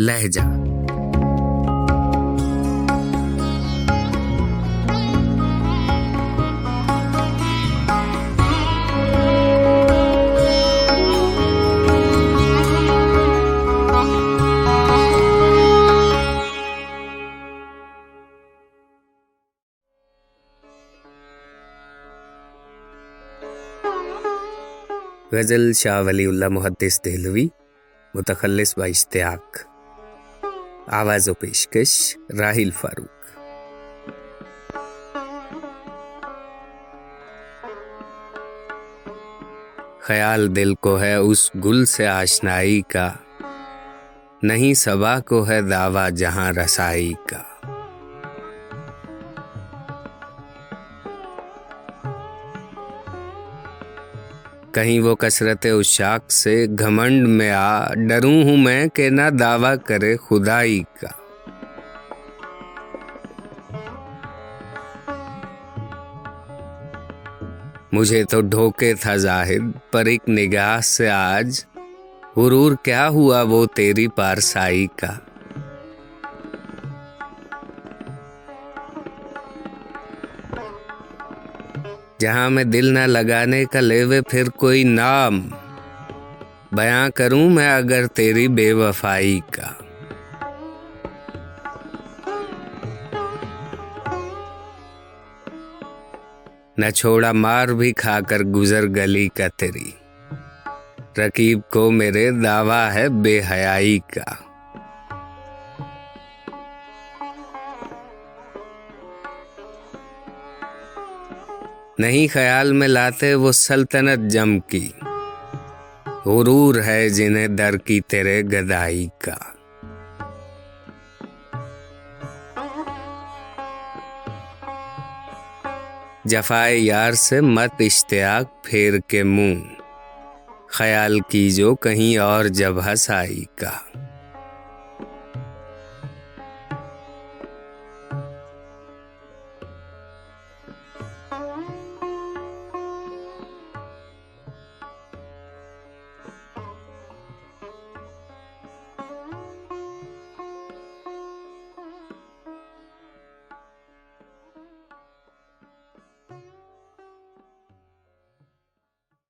لہجہ۔ غزل شاہ ولی اللہ محدث دہلوی متخلص با اشتیاق۔ آواز و پیشکش راہیل فاروق۔ خیال دل کو ہے اس گل سے آشنائی کا، نہیں صبا کو ہے دعویٰ جہاں رسائی کا۔ کہیں وہ کثرت اشاک سے گھمنڈ میں آ، ڈروں ہوں میں کہ نہ دعویٰ کرے خدائی کا۔ مجھے تو ڈھوکے تھا زاہد، پر ایک نگاہ سے آج غرور کیا ہوا وہ تیری پارسائی کا۔ جہاں میں دل نہ لگانے کا لیوے پھر کوئی نام۔ بیاں کروں میں اگر تیری بے وفائی کا۔ نہ چھوڑا مار بھی کھا کر گزر گلی کا تیری۔ رقیب کو میرے دعویٰ ہے بے حیائی کا۔ نہیں خیال میں لاتے وہ سلطنت جم کی۔ غرور ہے جنہیں در کی تیرے گدائی کا۔ جفائے یار سے مت اشتیاق پھیر کے منہ خیال کی جو کہیں اور جب ہسائی کا۔